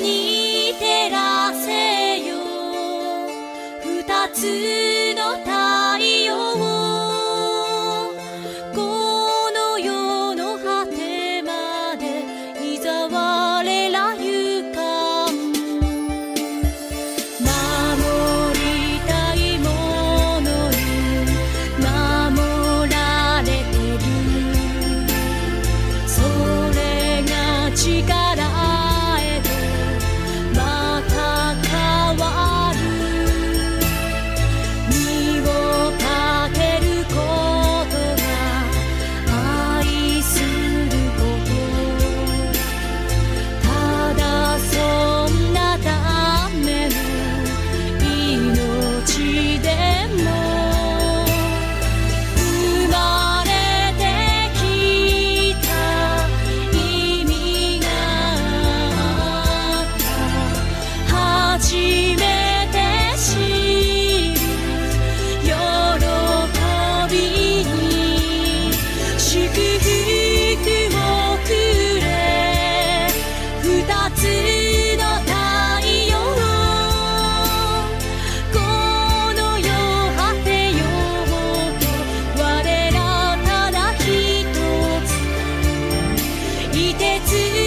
に照らせよ。chica. いてつ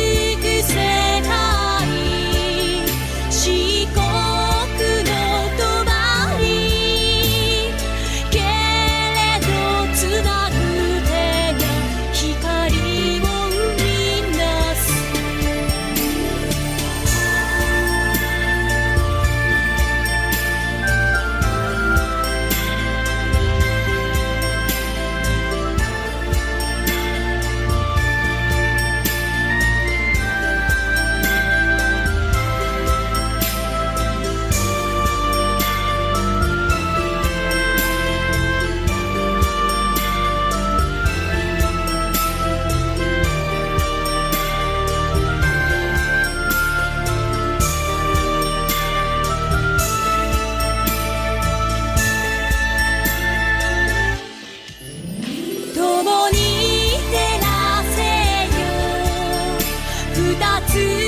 二つ